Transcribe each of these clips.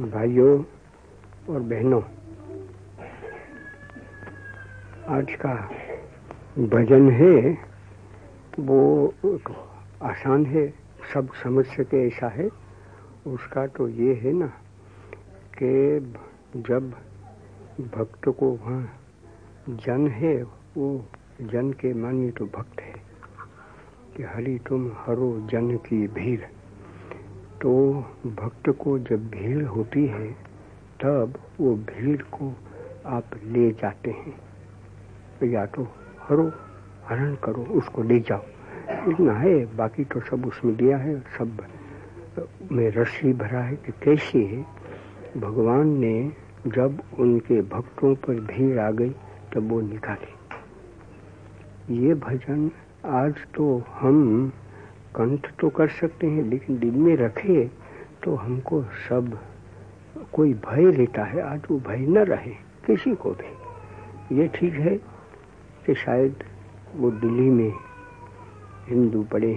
भाइयों और बहनों, आज का भजन है, वो आसान है, सब समझ सके ऐसा है। उसका तो ये है ना कि जब भक्त को वहाँ जन है, वो जन के मानिए तो भक्त है कि हरि तुम हरो जन की भीड़। तो भक्त को जब भीड़ होती है, तब वो भीड़ को आप ले जाते हैं। तो या तो हरो, हरण करो, उसको ले जाओ। इतना है, बाकी तो सब उसमें दिया है, सब में रसी भरा है कि कैसे भगवान ने जब उनके भक्तों पर भीड़ आ गई, तब वो निकाले। ये भजन आज तो हम कंठ तो कर सकते हैं, लेकिन दिल में रखे तो हमको सब, कोई भय लेता है आज वो भय न रहे, किसी को भी। ये ठीक है कि शायद वो दिल्ली में हिंदू पढ़े,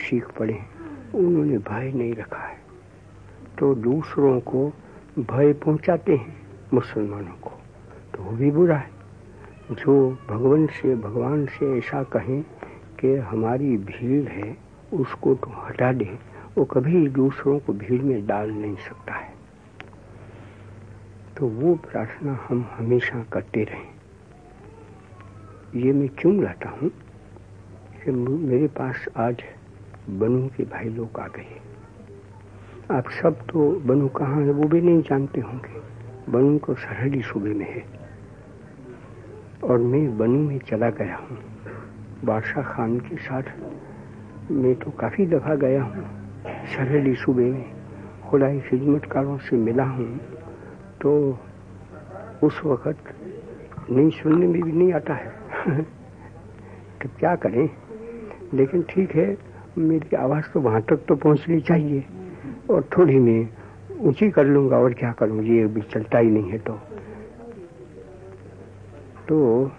सिख पढ़े, उन्होंने भय नहीं रखा है। तो दूसरों को भय पहुंचाते हैं, मुसलमानों को तो वो भी बुरा है। जो भगवान से भगवान से ऐसा कहें कि हमारी भीड़ है उसको तो हटा दे, वो कभी दूसरों को भीड़ में डाल नहीं सकता है। तो वो प्रार्थना हम हमेशा करते रहें। ये मैं क्यों लाता हूँ? कि मेरे पास आज बनू के भाई लोग आ गए। आप सब तो बनू कहाँ है, वो भी नहीं जानते होंगे। बनू तो सरहदी सूबे में है। और मैं बनू में चला गया हूँ। बादशाह खान के साथ मैं तो काफ़ी दफ़ा गया हूँ। सरहदी सूबे में खुदाई खिदमतकारों से मिला हूँ। तो उस वक़्त नहीं सुनने में भी नहीं आता है। तो क्या करें? लेकिन ठीक है, मेरी आवाज़ तो वहाँ तक तो पहुँचनी चाहिए। और थोड़ी मैं ऊँची कर लूँगा, और क्या करूँ? ये भी चलता ही नहीं है तो। तो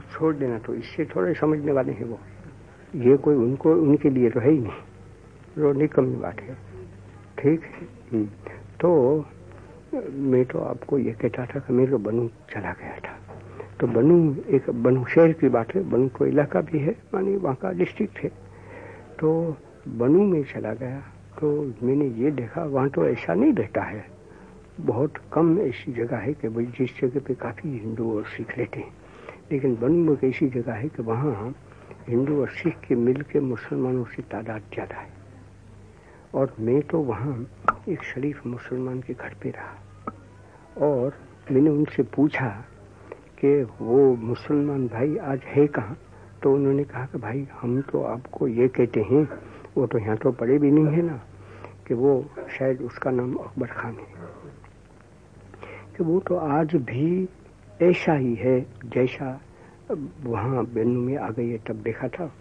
छोड़ देना तो इससे थोड़े समझने वाले हैं वो। ये कोई उनको उनके लिए तो है ही नहीं। रोने कम बात है। ठीक है? हम्म। तो मैं तो आपको ये कहता था कि मैं तो बनू चला गया था। तो बनू एक बनू शहर की बात है बनू तो इलाका भी है मानी वहाँ का डिस्ट्रिक्ट है। तो बनू में चला गया। तो मैंने ये देखा वहाँ तो ऐसा नहीं रहता है। बहुत कम ऐसी जगह है कि भाई जिस जगह पे काफ़ी हिंदू और सिख रहते हैं। लेकिन बनू में एक ऐसी जगह है कि वहाँ हिंदू और सिख के मिल के मुसलमानों की तादाद ज़्यादा है। और मैं तो वहाँ एक शरीफ मुसलमान के घर पे रहा। और मैंने उनसे पूछा कि वो मुसलमान भाई आज है कहाँ? तो उन्होंने कहा कि भाई, हम तो आपको ये कहते हैं, वो तो यहाँ तो पड़े भी नहीं है ना, कि वो शायद उसका नाम अकबर खान है। कि वो तो आज भी ऐसा ही है, जैसा वहाँ बेनू में आ गई है, तब देखा था।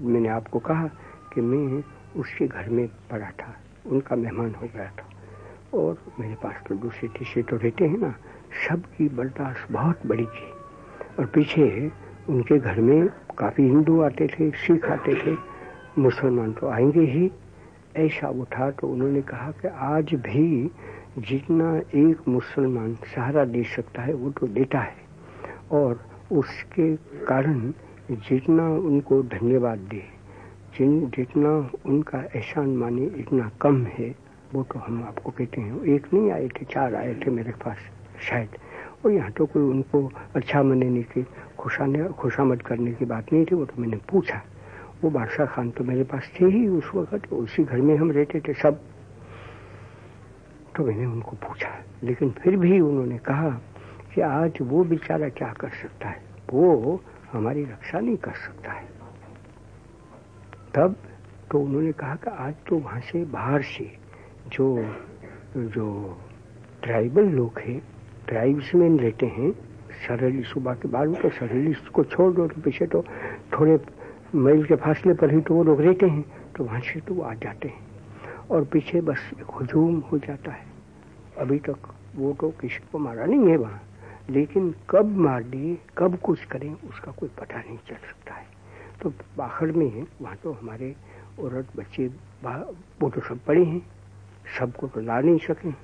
मैंने आपको कहा कि मैं उसके घर में पड़ा था। उनका मेहमान हो गया था। और मेरे पास तो दूसरे तीसरे तो रहते हैं ना। सबकी बर्दाश्त बहुत बड़ी थी। और पीछे उनके घर में काफ़ी हिंदू आते थे, सिख आते थे। मुसलमान तो आएँगे ही। ऐसा उठा तो उन्होंने कहा कि आज भी जितना एक मुसलमान सहारा दे सकता है, वो तो देता है। और उसके कारण जितना उनको धन्यवाद दे, जिन, जितना उनका एहसान माने इतना कम है, वो तो हम आपको कहते हैं। एक नहीं आए थे, चार आए थे मेरे पास शायद। और यहाँ तो कोई उनको अच्छा मनाने की, खुशाने, खुशामद करने की बात नहीं थी, वो तो मैंने पूछा। वो बादशाह खान तो मेरे पास थे ही उस वक्त उसी घर में हम रहते थे सब। तो मैंने उनको पूछा, लेकिन फिर भी उन्होंने कहा कि आज वो बेचारा क्या कर सकता है? वो हमारी रक्षा नहीं कर सकता है। तब तो उन्होंने कहा कि आज तो वहाँ से बाहर से जो जो ट्राइबल लोग हैं ट्राइब्समैन रहते हैं सरहदी सुबह के बाद तो सरहदी को छोड़ दो तो पीछे तो थोड़े मील के फासले पर ही तो वो लोग रहते हैं तो वहाँ से तो वो आ जाते हैं। और पीछे बस एक हजूम हो जाता है। अभी तक वो तो किसी को मारा नहीं है वहाँ। लेकिन कब मार दिए कब कुछ करें, उसका कोई पता नहीं चल सकता है। तो बाहर में है, वहाँ तो हमारे औरत, बच्चे वो तो सब पड़े हैं, सबको तो ला नहीं सकें।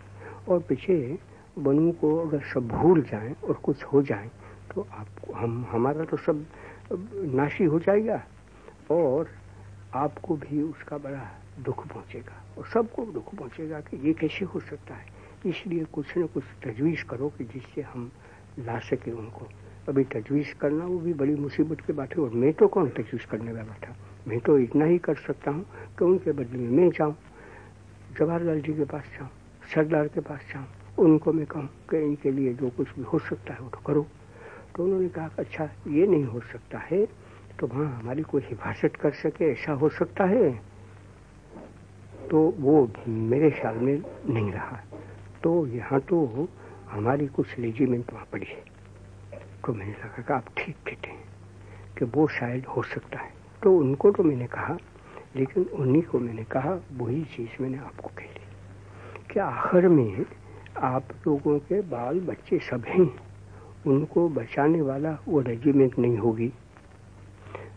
और पीछे बनू को अगर सब भूल जाएँ और कुछ हो जाए तो आप हम, हमारा तो सब नाशी हो जाएगा और आपको भी उसका बड़ा दुख पहुंचेगा। और सबको दुख पहुंचेगा कि ये कैसे हो सकता है। इसलिए कुछ न कुछ तजवीज़ करो कि जिससे हम ला सके उनको। अभी तजवीज़ करना, वो भी बड़ी मुसीबत की बात है, और मैं तो कौन तजवीज़ करने वाला था? मैं तो इतना ही कर सकता हूँ कि उनके बदले में मैं जाऊँ, जवाहरलाल जी के पास जाऊँ, सरदार के पास जाऊँ, उनको मैं कहूँ कि इनके लिए जो कुछ भी हो सकता है वो तो करो। तो उन्होंने कहा अच्छा ये नहीं हो सकता है तो वहाँ हमारी कोई हिफाजत कर सके, ऐसा हो सकता है? तो वो मेरे ख्याल में नहीं रहा। तो यहाँ तो हमारी कुछ रेजिमेंट वहाँ पड़ी है। तो मैंने लगा कि आप ठीक कहते हैं कि वो शायद हो सकता है। तो उनको तो मैंने कहा, लेकिन उन्हीं को मैंने कहा, वही चीज़ मैंने आपको कह दी कि आखिर में आप लोगों के बाल बच्चे सब हैं। उनको बचाने वाला वो रेजिमेंट नहीं होगी।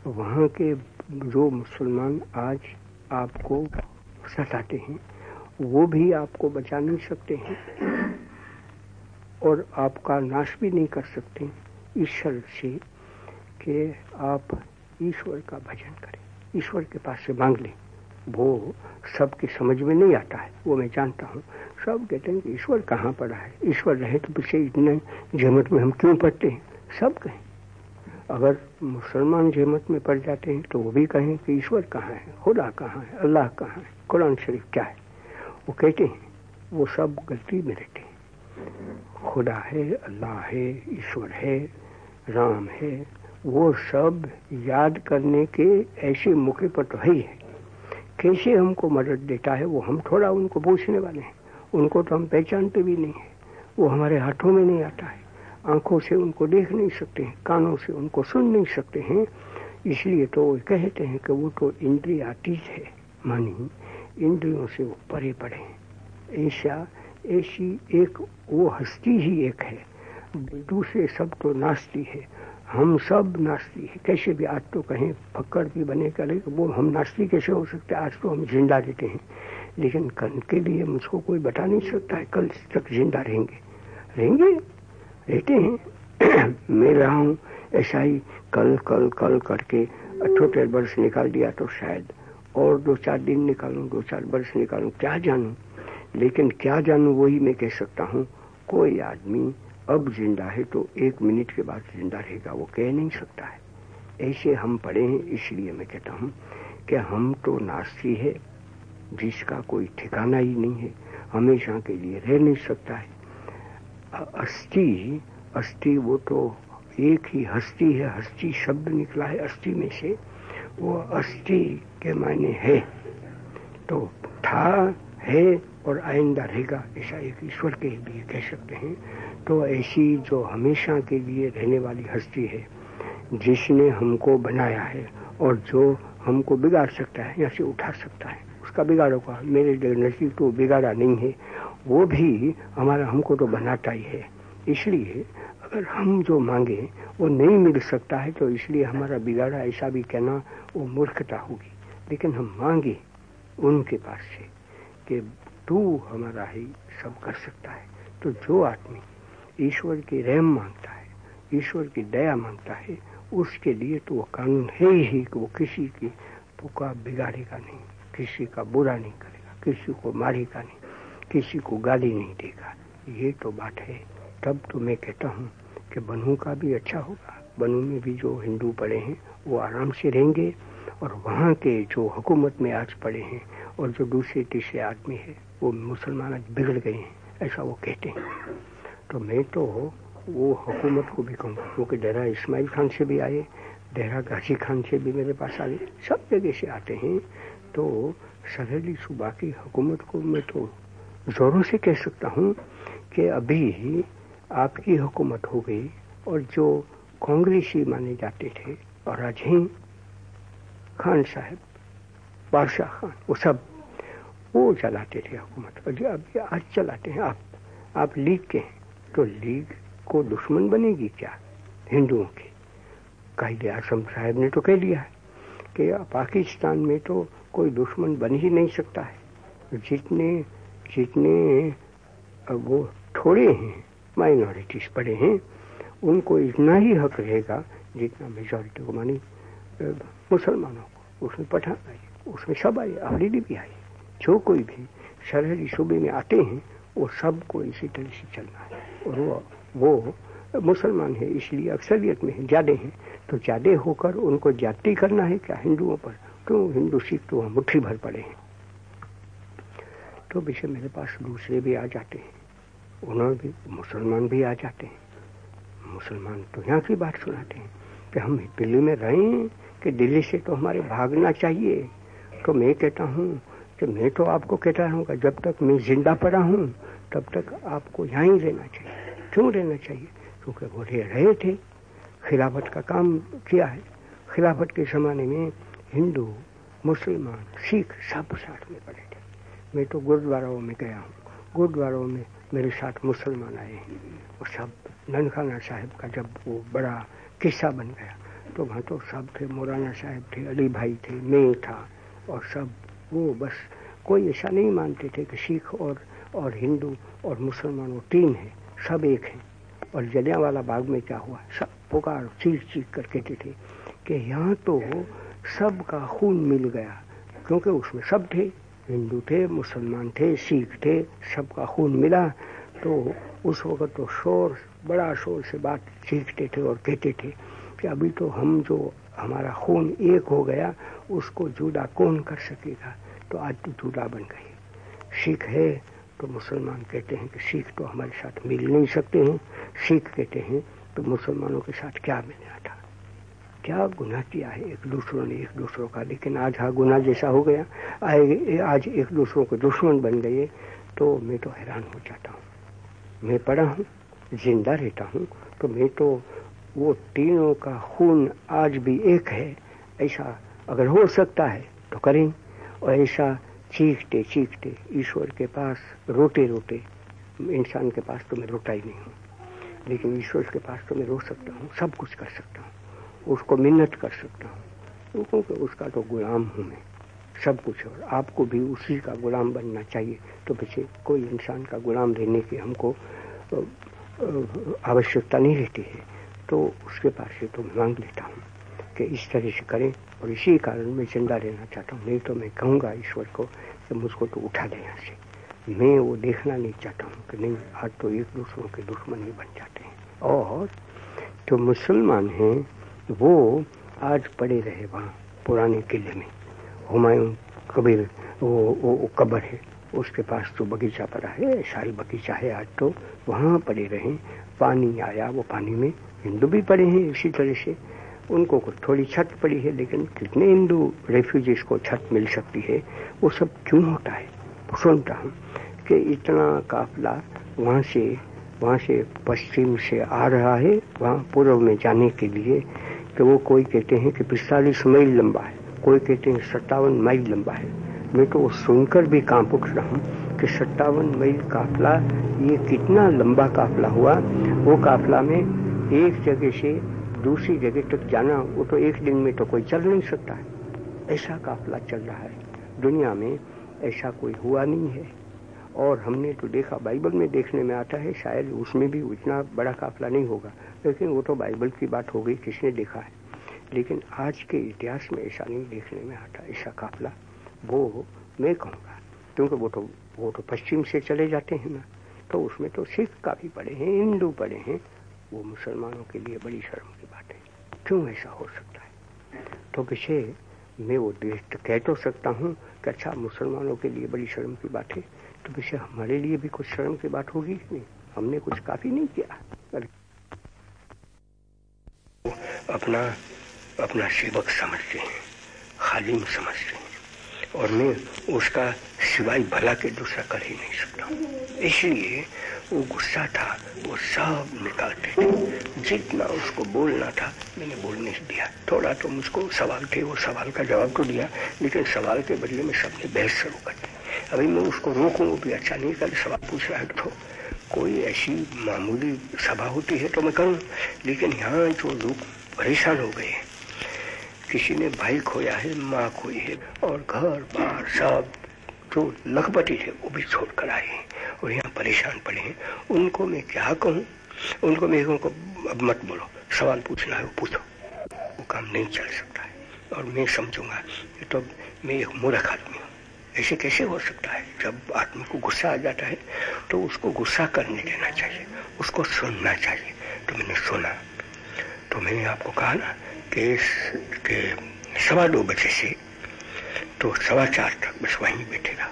वहाँ के जो मुसलमान आज आपको सताते हैं, वो भी आपको बचा नहीं सकते हैं। और आपका नाश भी नहीं कर सकते ईश्वर से कि आप ईश्वर का भजन करें, ईश्वर के पास से मांग लें। वो सबके समझ में नहीं आता है, वो मैं जानता हूँ। सब कहते हैं कि ईश्वर कहाँ पड़ा है? ईश्वर रहे तो पीछे इतने जहमत में हम क्यों पढ़ते हैं? सब कहें। अगर मुसलमान जहमत में पड़ जाते हैं तो वो भी कहें कि ईश्वर कहाँ है? खुदा कहाँ है? अल्लाह कहाँ है? कुरान शरीफ क्या है? वो कहते हैं, वो सब गलती में रहते हैं। खुदा है, अल्लाह है, ईश्वर है, राम है, वो सब याद करने के ऐसे मौके पर तो है ही कैसे हमको मदद देता है, वो हम थोड़ा उनको पूछने वाले हैं। उनको तो हम पहचानते भी नहीं है। वो हमारे हाथों में नहीं आता है। आँखों से उनको देख नहीं सकते हैं, कानों से उनको सुन नहीं सकते हैं। इसलिए तो वो कहते हैं कि वो तो इंद्रियातीत है, मानी इंद्रियों से वो परे पड़े ऐसा ऐसी एक, वो हस्ती ही एक है। दूसरे सब तो नास्ती है। हम सब नास्ती है। कैसे भी आज तो कहें फक्कड़ भी बने करे वो हम नास्ती कैसे हो सकते? आज तो हम ज़िंदा रहते हैं। लेकिन कल के लिए मुझको कोई बता नहीं सकता है। कल तक ज़िंदा रहेंगे। रहेंगे? रहते हैं। मैं रहा हूँ। ऐसा ही कल कल कल करके अठोतेर वर्ष निकाल दिया तो शायद और दो चार दिन निकालूं, दो चार वर्ष निकालूं। क्या जानूं? लेकिन क्या जानू, वही मैं कह सकता हूँ, कोई आदमी अब ज़िंदा है तो एक मिनट के बाद ज़िंदा रहेगा, वो कह नहीं सकता है। ऐसे हम पढ़े हैं, इसलिए मैं कहता हूँ कि हम तो नास्ती है, जिसका कोई ठिकाना ही नहीं है, हमेशा के लिए रह नहीं सकता है। अस्थि अस्थि वो तो एक ही हस्ती है, हस्ती शब्द निकला है अस्थि में से, वो अस्थि के मायने है तो था, है और आइंदा रहेगा, ऐसा एक ईश्वर के लिए कह सकते हैं। तो ऐसी जो हमेशा के लिए रहने वाली हस्ती है, जिसने हमको बनाया है और जो हमको बिगाड़ सकता है, या से उठा सकता है, उसका बिगाड़ो का मेरे नज़दीक तो बिगाड़ा नहीं है। वो भी हमारा हमको तो बनाता ही है। इसलिए अगर हम जो मांगे, वो नहीं मिल सकता है तो इसलिए हमारा बिगाड़ा ऐसा भी कहना, वो मूर्खता होगी। लेकिन हम मांगे उनके पास से कि तू हमारा ही सब कर सकता है। तो जो आदमी ईश्वर की रहम माँगता है, ईश्वर की दया माँगता है, उसके लिए तो वो कानून है ही कि वो किसी की पुकार बिगाड़ेगा नहीं, किसी का बुरा नहीं करेगा, किसी को मारेगा नहीं, किसी को गाली नहीं देगा। ये तो बात है। तब तो मैं कहता हूँ कि बनू का भी अच्छा होगा। बनू में भी जो हिंदू पड़े हैं, वो आराम से रहेंगे और वहाँ के जो हुकूमत में आज पड़े हैं और जो दूसरे तीसरे आदमी है वो मुसलमान आज बिगड़ गए हैं, ऐसा वो कहते हैं। तो मैं तो वो हुकूमत को भी कहूँगा, क्योंकि डेरा इस्माइल खान से भी आए, डेरा गाजी खान से भी मेरे पास आए, सब जगह से आते हैं। तो सरहदी सूबा की हुकूमत को मैं तो जोरों से कह सकता हूँ कि अभी आपकी हुकूमत हो गई और जो कांग्रेसी माने जाते थे और आज खान साहब, बादशाह खान, वो सब वो चलाते थे हुकूमत। और अभी आज चलाते हैं, आप आप लीग के हैं तो लीग को दुश्मन बनेगी क्या हिंदुओं की? कायदे आज़म साहब ने तो कह दिया है कि पाकिस्तान में तो कोई दुश्मन बन ही नहीं सकता है। जितने जितने वो थोड़े हैं माइनॉरिटीज पड़े हैं, उनको इतना ही हक रहेगा जितना मेजोरिटी को मानी मुसलमानों को। उसमें पठान आई, उसमें सब आए अफरीदी भी आए जो कोई भी शहरी सूबे में आते हैं, वो सबको इसी तरह से चलना है। और वो वो मुसलमान है, इसलिए अक्सरियत में ज़्यादा हैं। तो ज़्यादा होकर उनको जाति करना है क्या हिंदुओं पर? क्यों हिंदू सिख तो वहाँ मुट्ठी भर पड़े हैं? तो विषय मेरे पास दूसरे भी आ जाते हैं। उन्होंने भी, मुसलमान भी आ जाते हैं। मुसलमान तो यहाँ की बात सुनाते हैं कि हम दिल्ली में रहें कि दिल्ली से तो हमारे भागना चाहिए। तो मैं कहता हूँ कि मैं तो आपको कहता रहूँगा, जब तक मैं ज़िंदा पड़ा हूँ, तब तक आपको यहाँ ही रहना चाहिए। क्यों रहना चाहिए? क्योंकि वो रहे थे, खिलाफत का काम किया है। खिलाफत के ज़माने में हिंदू, मुसलमान, सिख सब साथ में पड़े थे। मैं तो गुरुद्वाराओं में गया हूँ। गुरुद्वारों में मेरे साथ मुसलमान आए हैं। और सब ननखाना साहब का जब वो बड़ा किस्सा बन गया तो वहाँ तो सब थे, मौलाना साहब थे, अली भाई थे, मैं था। और सब वो बस कोई ऐसा नहीं मानते थे कि सिख और और हिंदू और मुसलमान वो तीन हैं, सब एक हैं। और जलिया वाला बाग में क्या हुआ? सब पुकार चीख चीख कर कहते थे कि यहाँ तो सबका खून मिल गया, क्योंकि उसमें सब थे, हिंदू थे, मुसलमान थे, सिख थे, सबका खून मिला। तो उस वक्त तो शोर, बड़ा शोर से बात चीखते थे और कहते थे कि अभी तो हम जो हमारा खून एक हो गया, उसको जुदा कौन कर सकेगा? तो आज तो जुदा बन गई। सिख है तो मुसलमान कहते हैं कि सिख तो हमारे साथ मिल नहीं सकते हैं। सिख कहते हैं तो मुसलमानों के साथ क्या मिलना था क्या गुनाह किया है? एक दूसरों ने एक दूसरों का, लेकिन आज हाँ गुनाह जैसा हो गया। आज एक दूसरों के दुश्मन बन गए तो मैं तो हैरान हो जाता हूँ। मैं पढ़ा हूँ, ज़िंदा रहता हूँ तो मैं तो वो तीनों का खून आज भी एक है। ऐसा अगर हो सकता है तो करें। और ऐसा चीखते चीखते ईश्वर के पास रोते रोते इंसान के पास तो मैं रोता ही नहीं हूँ। लेकिन ईश्वर के पास तो मैं रो सकता हूँ, सब कुछ कर सकता हूँ, उसको मिन्नत कर सकता हूँ। क्योंकि उसका तो गुलाम हूँ मैं, सब कुछ। और आपको भी उसी का गुलाम बनना चाहिए। तो पीछे कोई इंसान का गुलाम रहने की हमको आवश्यकता नहीं रहती है। तो उसके पास से तो मांग लेता हूँ कि इस तरह से करें और इसी कारण मैं ज़िंदा रहना चाहता हूँ। नहीं तो मैं कहूँगा ईश्वर को कि मुझको तो उठा दे यहाँ से। मैं वो देखना नहीं चाहता हूँ कि नहीं आज तो एक दूसरों के दुश्मन ही बन जाते हैं। और जो मुसलमान हैं वो आज पड़े रहे वहाँ पुराने किले में। हुमायूं कबीर वो, वो, वो कब्र है उसके पास तो बगीचा पड़ा है शाही बगीचा है आज तो। वहाँ पड़े रहे पानी आया वो पानी में हिंदू भी पड़े हैं, इसी तरह से उनको कुछ थोड़ी छत पड़ी है, लेकिन कितने हिंदू रेफ्यूजीज को छत मिल सकती है, वो सब क्यों होता है? सुनता हूँ कि इतना काफिला वहाँ से वहाँ से पश्चिम से आ रहा है, वहाँ पूर्व में जाने के लिए, कि वो कोई कहते हैं कि पिस्तालीस मील लंबा है, कोई कहते हैं सत्तावन मील लंबा है। मैं तो वो सुनकर भी काम उठ रहा हूँ कि सत्तावन मील काफिला, ये कितना लंबा काफिला हुआ, वो काफिला में एक जगह से दूसरी जगह तक जाना, वो तो एक दिन में तो कोई चल नहीं सकता है। ऐसा काफिला चल रहा है। दुनिया में ऐसा कोई हुआ नहीं है। और हमने तो देखा, बाइबल में देखने में आता है, शायद उसमें भी उतना बड़ा काफिला नहीं होगा। लेकिन वो तो बाइबल की बात हो गई, किसने देखा है? लेकिन आज के इतिहास में ऐसा नहीं देखने में आता, ऐसा काफिला। वो मैं कहूँगा, क्योंकि वो तो वो तो पश्चिम से चले जाते हैं ना तो उसमें तो सिख काफ़ी पड़े हैं, हिंदू पड़े हैं। वो मुसलमानों के लिए बड़ी शर्म की बात है। क्यों ऐसा हो सकता है? तो पीछे मैं वो देख कह तो सकता हूँ कि अच्छा मुसलमानों के लिए बड़ी शर्म की बात है। तो पीछे हमारे लिए भी कुछ शर्म की बात होगी? नहीं, हमने कुछ काफ़ी नहीं किया। अपना अपना सेवक समझते हैं, खालिम समझते और मैं उसका सिवाय भला के दूसरा कर ही नहीं सकता इसलिए वो गुस्सा था, वो सब निकालते थे। जितना उसको बोलना था, मैंने बोलने दिया। थोड़ा तो मुझको सवाल थे, वो सवाल का जवाब तो दिया, लेकिन सवाल के बदले में सबने बहस शुरू कर दी। अभी मैं उसको रोकूं, वो भी अच्छा नहीं कर सवाल पूछ रहा है तो कोई ऐसी मामूली सभा होती है तो मैं करूँ? लेकिन यहाँ जो लोग परेशान हो गए किसी ने भाई खोया है, माँ खोई है और घर बार सब जो लखपति थे, वो भी छोड़कर आए हैं और यहाँ परेशान पड़े हैं। उनको मैं क्या कहूँ? उनको मैं उनको अब मत बोलो। सवाल पूछना है, वो पूछो। वो काम नहीं चल सकता है। और मैं समझूँगा तो मैं एक मूर्ख आदमी हूँ। ऐसे कैसे हो सकता है? जब आदमी को गुस्सा आ जाता है तो उसको गुस्सा करने देना चाहिए, उसको सुनना चाहिए। तो मैंने सुना। तो मैंने आपको कहा ना कि, के सवा दो बजे से तो सवा चार तक बस वहीं बैठेगा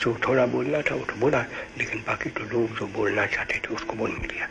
जो थोड़ा बोलना था वो तो बोला लेकिन बाकी तो लोग जो बोलना चाहते थे उसको बोल नहीं दिया।